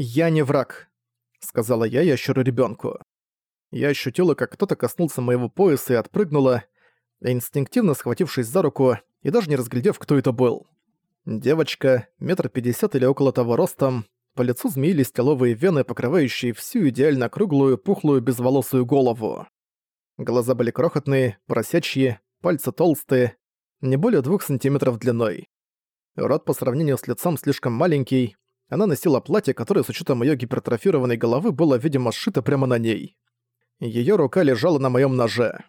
«Я не враг», — сказала я ящеру ребенку. Я ощутила, как кто-то коснулся моего пояса и отпрыгнула, инстинктивно схватившись за руку и даже не разглядев, кто это был. Девочка, метр пятьдесят или около того ростом, по лицу змеились теловые вены, покрывающие всю идеально круглую, пухлую, безволосую голову. Глаза были крохотные, поросячьи, пальцы толстые, не более двух сантиметров длиной. Рот по сравнению с лицом слишком маленький, она носила платье, которое с учетом ее гипертрофированной головы было, видимо, сшито прямо на ней. Ее рука лежала на моем ноже.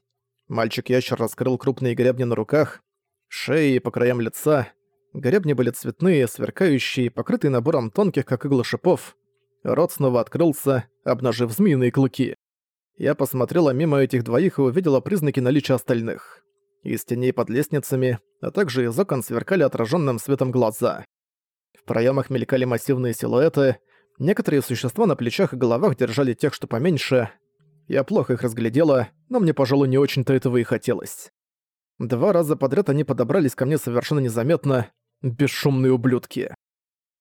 Мальчик-ящер раскрыл крупные гребни на руках, шеи и по краям лица. Гребни были цветные, сверкающие, покрытые набором тонких, как иглы шипов. Рот снова открылся, обнажив змеиные клыки. Я посмотрела мимо этих двоих и увидела признаки наличия остальных. Из теней под лестницами, а также из окон сверкали отраженным светом глаза. В проемах мелькали массивные силуэты, некоторые существа на плечах и головах держали тех, что поменьше, я плохо их разглядела, но мне, пожалуй, не очень-то этого и хотелось. Два раза подряд они подобрались ко мне совершенно незаметно, бесшумные ублюдки.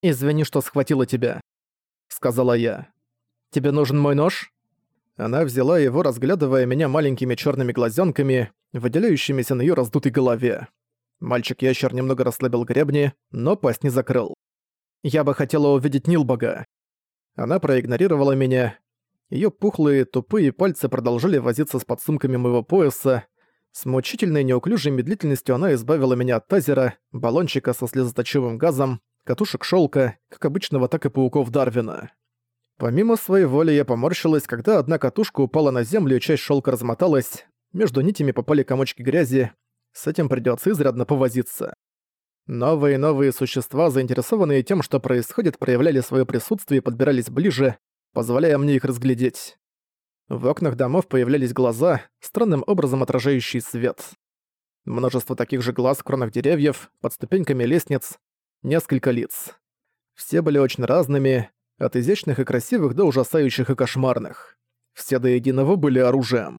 «Извини, что схватила тебя», — сказала я. «Тебе нужен мой нож?» Она взяла его, разглядывая меня маленькими черными глазенками, выделяющимися на ее раздутой голове. Мальчик-ящер немного расслабил гребни, но пасть не закрыл. «Я бы хотела увидеть Нилбога». Она проигнорировала меня, Её пухлые, тупые пальцы продолжали возиться с подсумками моего пояса. С мучительной неуклюжей медлительностью она избавила меня от тазера, баллончика со слезоточивым газом, катушек шёлка, как обычного, так и пауков Дарвина. Помимо своей воли я поморщилась, когда одна катушка упала на землю и часть шёлка размоталась, между нитями попали комочки грязи, с этим придётся изрядно повозиться. Новые и новые существа, заинтересованные тем, что происходит, проявляли своё присутствие и подбирались ближе, позволяя мне их разглядеть. В окнах домов появлялись глаза, странным образом отражающие свет. Множество таких же глаз в кронах деревьев, под ступеньками лестниц, несколько лиц. Все были очень разными, от изящных и красивых до ужасающих и кошмарных. Все до единого были оружием.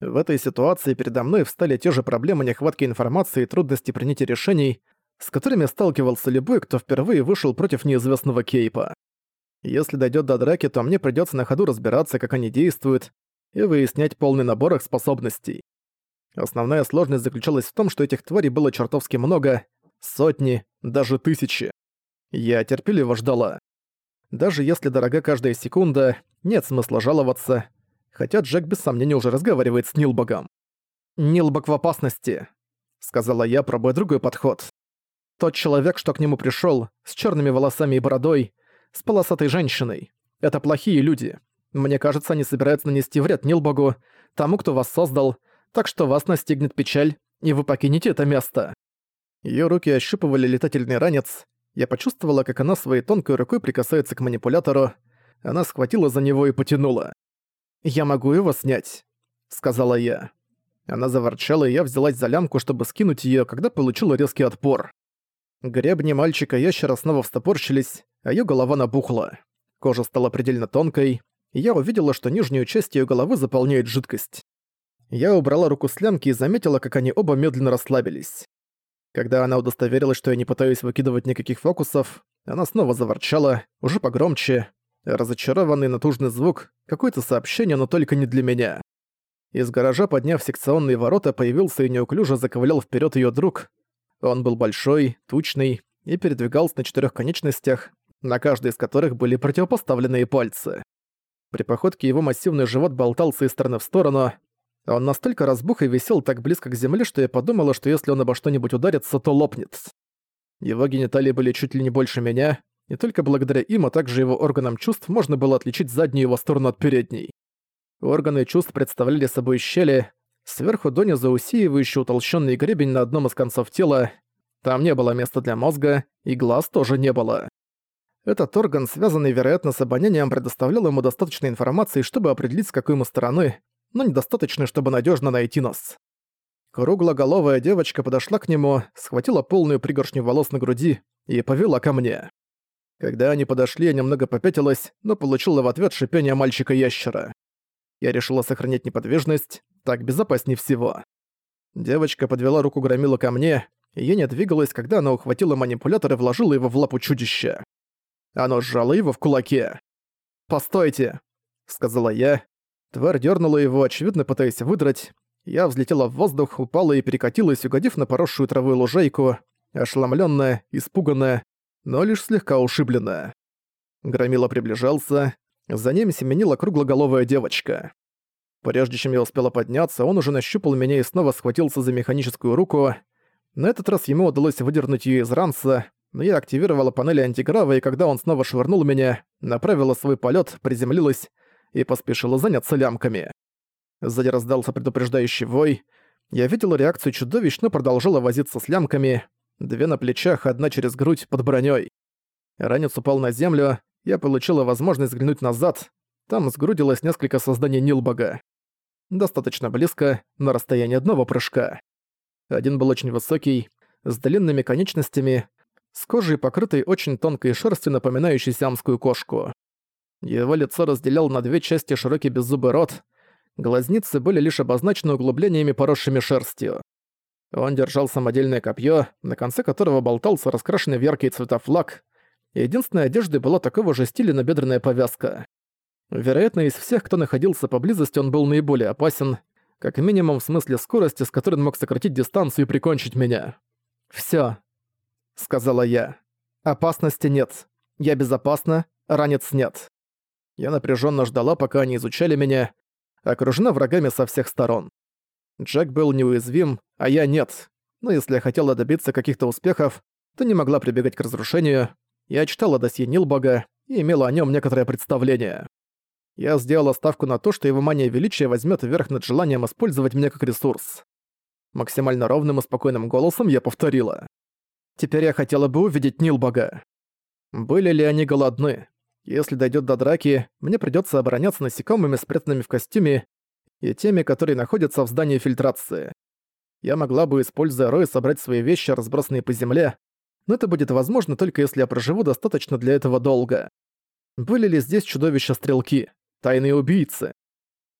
В этой ситуации передо мной встали те же проблемы нехватки информации и трудности принятия решений, с которыми сталкивался любой, кто впервые вышел против неизвестного Кейпа. Если дойдет до драки, то мне придется на ходу разбираться, как они действуют, и выяснять полный набор их способностей. Основная сложность заключалась в том, что этих тварей было чертовски много, сотни, даже тысячи. Я терпеливо ждала. Даже если дорога каждая секунда, нет смысла жаловаться, хотя Джек без сомнения уже разговаривает с Нилбогом. «Нилбог в опасности», — сказала я, пробуя другой подход. Тот человек, что к нему пришел, с черными волосами и бородой, с полосатой женщиной. Это плохие люди. Мне кажется, они собираются нанести вред Нилбогу, тому, кто вас создал, так что вас настигнет печаль, и вы покинете это место». Её руки ощупывали летательный ранец. Я почувствовала, как она своей тонкой рукой прикасается к манипулятору. Она схватила за него и потянула. «Я могу его снять», — сказала я. Она заворчала, и я взялась за лямку, чтобы скинуть её, когда получила резкий отпор. Гребни мальчика-ящера снова встопорщились, а её голова набухла. Кожа стала предельно тонкой, и я увидела, что нижнюю часть её головы заполняет жидкость. Я убрала руку с лямки и заметила, как они оба медленно расслабились. Когда она удостоверилась, что я не пытаюсь выкидывать никаких фокусов, она снова заворчала, уже погромче. Разочарованный натужный звук, какое-то сообщение, но только не для меня. Из гаража, подняв секционные ворота, появился и неуклюже заковылял вперед ее друг. Он был большой, тучный и передвигался на четырех конечностях, на каждой из которых были противопоставленные пальцы. При походке его массивный живот болтался из стороны в сторону. Он настолько разбух и висел так близко к земле, что я подумала, что если он обо что-нибудь ударится, то лопнет. Его гениталии были чуть ли не больше меня, и только благодаря им, а также его органам чувств можно было отличить заднюю его сторону от передней. Органы чувств представляли собой щели, сверху донизу усеивающий утолщенный гребень на одном из концов тела. Там не было места для мозга, и глаз тоже не было. Этот орган, связанный, вероятно, с обонянием, предоставлял ему достаточно информации, чтобы определить, с какой мы стороны, но недостаточно, чтобы надежно найти нас. Круглоголовая девочка подошла к нему, схватила полную пригоршню волос на груди и повела ко мне. Когда они подошли, я немного попятилась, но получила в ответ шипение мальчика-ящера. Я решила сохранять неподвижность, так безопаснее всего. Девочка подвела руку громила ко мне, и я не двигалась, когда она ухватила манипулятор и вложила его в лапу чудища. Оно сжало его в кулаке. «Постойте», — сказала я. Тварь дернула его, очевидно пытаясь выдрать. Я взлетела в воздух, упала и перекатилась, угодив на поросшую травой лужайку, ошеломленная, испуганная, но лишь слегка ушибленная. Громила приближался, за ним семенила круглоголовая девочка. Прежде чем я успела подняться, он уже нащупал меня и снова схватился за механическую руку. На этот раз ему удалось выдернуть ее из ранца, но я активировала панели антиграва, и когда он снова швырнул меня, направила свой полет, приземлилась и поспешила заняться лямками. Сзади раздался предупреждающий вой. Я видела реакцию чудовищ, но продолжала возиться с лямками. Две на плечах, одна через грудь, под броней. Ранец упал на землю, я получила возможность взглянуть назад. Там сгрудилось несколько созданий Нилбога. Достаточно близко, на расстоянии одного прыжка. Один был очень высокий, с длинными конечностями, с кожей, покрытой очень тонкой шерстью, напоминающей сиамскую кошку. Его лицо разделял на две части широкий беззубый рот, глазницы были лишь обозначены углублениями, поросшими шерстью. Он держал самодельное копье, на конце которого болтался раскрашенный в яркие цвета флаг. Единственной одеждой была такого же стиля набедренная повязка. Вероятно, из всех, кто находился поблизости, он был наиболее опасен, как минимум в смысле скорости, с которой он мог сократить дистанцию и прикончить меня. «Всё», — сказала я. «Опасности нет. Я безопасна, ранец нет». Я напряженно ждала, пока они изучали меня, окружена врагами со всех сторон. Джек был неуязвим, а я нет. Но если я хотела добиться каких-то успехов, то не могла прибегать к разрушению. Я читала досье Нилбога и имела о нем некоторое представление. Я сделала ставку на то, что его мания величия возьмет верх над желанием использовать меня как ресурс. Максимально ровным и спокойным голосом я повторила. Теперь я хотела бы увидеть Нилбога. Были ли они голодны? Если дойдет до драки, мне придется обороняться насекомыми, спрятанными в костюме, и теми, которые находятся в здании фильтрации. Я могла бы, используя Рой, собрать свои вещи, разбросанные по земле, но это будет возможно только если я проживу достаточно для этого долго. Были ли здесь чудовища-стрелки, тайные убийцы?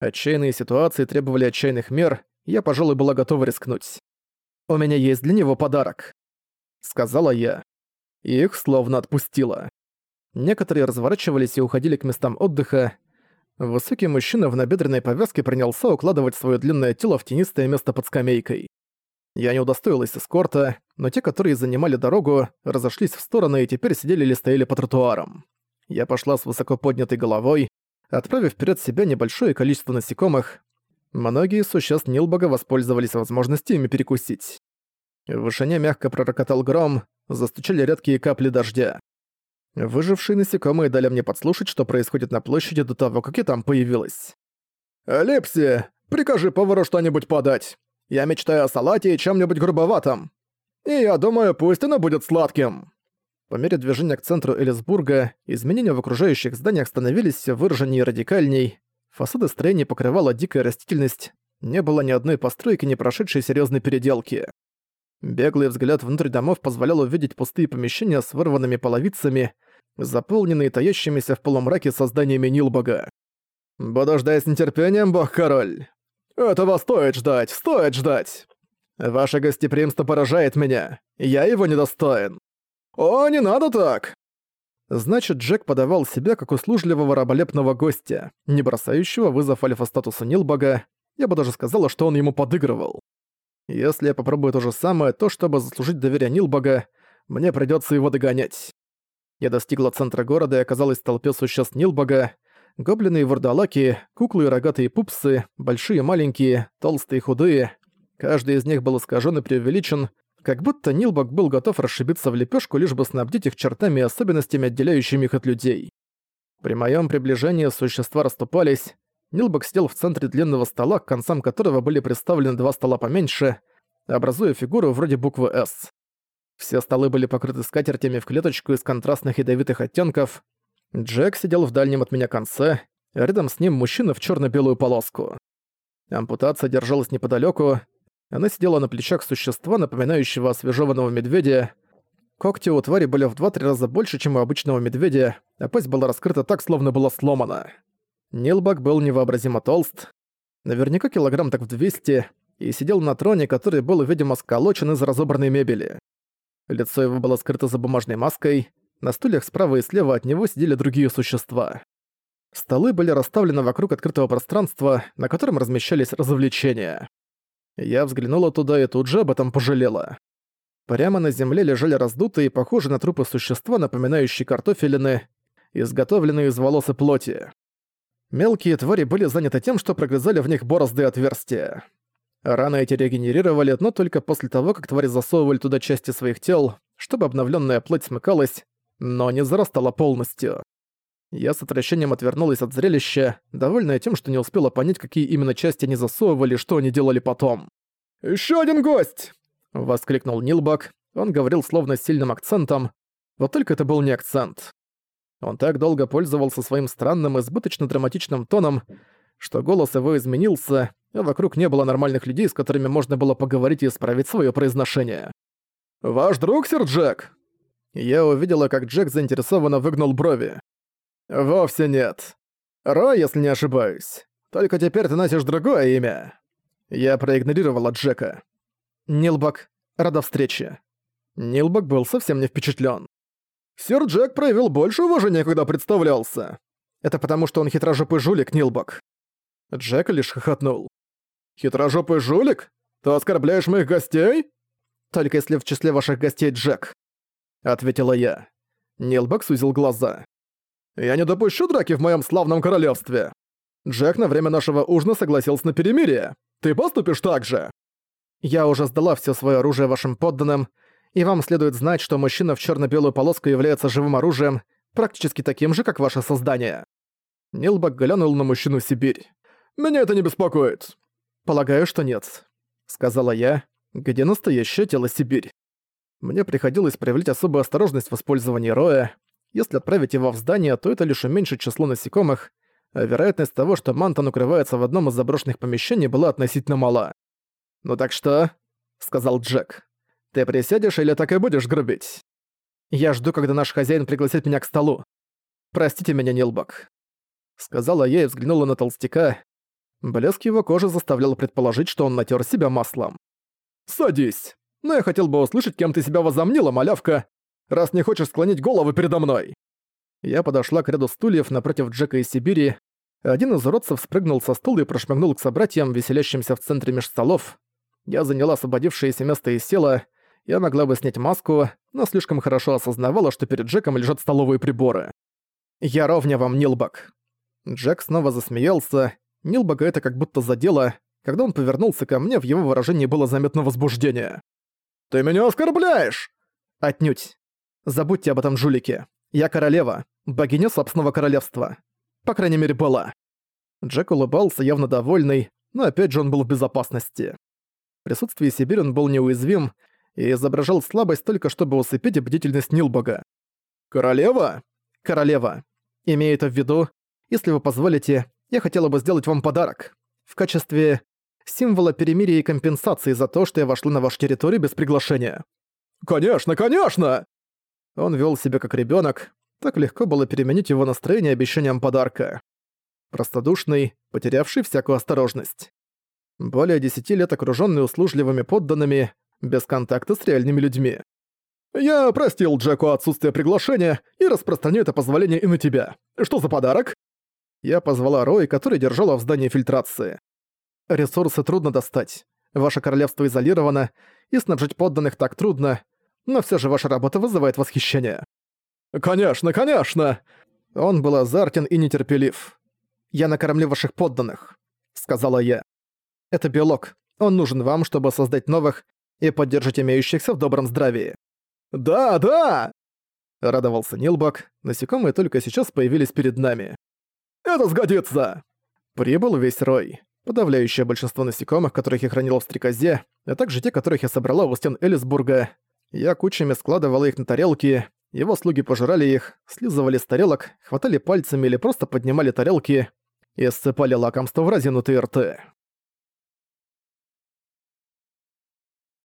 Отчаянные ситуации требовали отчаянных мер, и я, пожалуй, была готова рискнуть. «У меня есть для него подарок», — сказала я. их словно отпустила. Некоторые разворачивались и уходили к местам отдыха. Высокий мужчина в набедренной повязке принялся укладывать свое длинное тело в тенистое место под скамейкой. Я не удостоилась эскорта, но те, которые занимали дорогу, разошлись в стороны и теперь сидели или стояли по тротуарам. Я пошла с высоко поднятой головой, отправив вперед себя небольшое количество насекомых. Многие существ Нилбога воспользовались возможностью ими перекусить. В вышине мягко пророкотал гром, застучали редкие капли дождя. Выжившие насекомые дали мне подслушать, что происходит на площади до того, как я там появилась. «Лепси, прикажи повару что-нибудь подать. Я мечтаю о салате и чем-нибудь грубоватом. И я думаю, пусть оно будет сладким». По мере движения к центру Элисбурга, изменения в окружающих зданиях становились все выраженнее и радикальней. Фасады строений покрывала дикая растительность, не было ни одной постройки, не прошедшей серьезной переделки. Беглый взгляд внутрь домов позволял увидеть пустые помещения с вырванными половицами, заполненные таящимися в полумраке созданиями Нилбога. «Буду с нетерпением, бог-король! Этого стоит ждать, стоит ждать! Ваше гостеприимство поражает меня, я его недостоин!» «О, не надо так!» Значит, Джек подавал себя как услужливого раболепного гостя, не бросающего вызов альфа-статуса Нилбога, я бы даже сказала, что он ему подыгрывал. Если я попробую то же самое, то чтобы заслужить доверие Нилбога, мне придётся его догонять. Я достигла центра города и оказалась в толпе существ Нилбога. Гоблины и вурдалаки, куклы и рогатые пупсы, большие и маленькие, толстые и худые. Каждый из них был искажен и преувеличен, как будто Нилбог был готов расшибиться в лепешку, лишь бы снабдить их чертами и особенностями, отделяющими их от людей. При моем приближении существа расступались, Нилбок сидел в центре длинного стола, к концам которого были представлены два стола поменьше, образуя фигуру вроде буквы «С». Все столы были покрыты скатертями в клеточку из контрастных ядовитых оттенков. Джек сидел в дальнем от меня конце, рядом с ним мужчина в черно белую полоску. Ампутация держалась неподалеку. Она сидела на плечах существа, напоминающего освежеванного медведя. Когти у твари были в 2-3 раза больше, чем у обычного медведя, а пасть была раскрыта так, словно была сломана. Нилбак был невообразимо толст, наверняка килограмм так в 200, и сидел на троне, который был, видимо, сколочен из разобранной мебели. Лицо его было скрыто за бумажной маской, На стульях справа и слева от него сидели другие существа. Столы были расставлены вокруг открытого пространства, на котором размещались развлечения. Я взглянула туда и тут же об этом пожалела. Прямо на земле лежали раздутые, похожие на трупы существа, напоминающие картофелины, изготовленные из волос и плоти. Мелкие твари были заняты тем, что прогрызали в них борозды и отверстия. Раны эти регенерировали, но только после того, как твари засовывали туда части своих тел, чтобы обновленная плоть смыкалась, но не зарастала полностью. Я с отвращением отвернулась от зрелища, довольная тем, что не успела понять, какие именно части они засовывали что они делали потом. «Ещё один гость!» — воскликнул Нилбак. Он говорил словно с сильным акцентом, вот только это был не акцент. Он так долго пользовался своим странным, избыточно драматичным тоном, что голос его изменился, а вокруг не было нормальных людей, с которыми можно было поговорить и исправить своё произношение. «Ваш друг, сэр Джек?» Я увидела, как Джек заинтересованно выгнул брови. «Вовсе нет. Рой, если не ошибаюсь. Только теперь ты носишь другое имя». Я проигнорировала Джека. Нилбак, рада встрече. Нилбак был совсем не впечатлен. Сэр Джек проявил больше уважения, когда представлялся. Это потому, что он хитрожопый жулик, Нилбак. Джек лишь хохотнул. «Хитрожопый жулик? Ты оскорбляешь моих гостей?» «Только если в числе ваших гостей Джек», — ответила я. Нилбак сузил глаза. Я не допущу драки в моем славном королевстве. Джек на время нашего ужина согласился на перемирие. Ты поступишь так же? Я уже сдала все свое оружие вашим подданным, и вам следует знать, что мужчина в черно белую полоску является живым оружием, практически таким же, как ваше создание. Нилбак глянул на мужчину Сибирь. «Меня это не беспокоит». «Полагаю, что нет», — сказала я, где настоящее тело Сибирь. Мне приходилось проявлять особую осторожность в использовании роя, если отправить его в здание, то это лишь уменьшит число насекомых, а вероятность того, что Мантон укрывается в одном из заброшенных помещений, была относительно мала. «Ну так что?» — сказал Джек. «Ты присядешь или так и будешь грубить?» «Я жду, когда наш хозяин пригласит меня к столу. Простите меня, Нилбок». Сказала я и взглянула на толстяка. Блеск его кожи заставлял предположить, что он натер себя маслом. «Садись. Но я хотел бы услышать, кем ты себя возомнила, малявка раз не хочешь склонить голову передо мной!» Я подошла к ряду стульев напротив Джека из Сибири. Один из уродцев спрыгнул со стула и прошмыгнул к собратьям, веселящимся в центре меж столов. Я заняла освободившееся место и села. Я могла бы снять маску, но слишком хорошо осознавала, что перед Джеком лежат столовые приборы. «Я ровня вам, Нилбак!» Джек снова засмеялся. Нилбака это как будто задело. Когда он повернулся ко мне, в его выражении было заметно возбуждение. «Ты меня оскорбляешь!» «Отнюдь. Забудьте об этом жулике. Я королева, богиня собственного королевства. По крайней мере, была». Джек улыбался, явно довольный, но опять же он был в безопасности. В присутствии Сибирь он был неуязвим и изображал слабость только чтобы усыпить бдительность Нилбога. «Королева?» «Королева. Имея это в виду, если вы позволите, я хотела бы сделать вам подарок. В качестве символа перемирия и компенсации за то, что я вошла на вашу территорию без приглашения». «Конечно, конечно!» Он вел себя как ребенок, так легко было переменить его настроение обещанием подарка. Простодушный, потерявший всякую осторожность. Более десяти лет окружённый услужливыми подданными, без контакта с реальными людьми. «Я простил Джеку отсутствие приглашения и распространю это позволение и на тебя. Что за подарок?» Я позвала Рой, который держала в здании фильтрации. «Ресурсы трудно достать. Ваше королевство изолировано, и снабжить подданных так трудно, но все же ваша работа вызывает восхищение». «Конечно, конечно!» Он был азартен и нетерпелив. «Я накормлю ваших подданных», — сказала я. «Это белок. Он нужен вам, чтобы создать новых и поддержать имеющихся в добром здравии». «Да, да!» — радовался Нилбак. Насекомые только сейчас появились перед нами. «Это сгодится!» Прибыл весь рой. Подавляющее большинство насекомых, которых я хранила в стрекозе, а также те, которых я собрала у стен Элисбурга, я кучами складывала их на тарелки, его слуги пожирали их, слизывали с тарелок, хватали пальцами или просто поднимали тарелки и ссыпали лакомство в разинутые рты.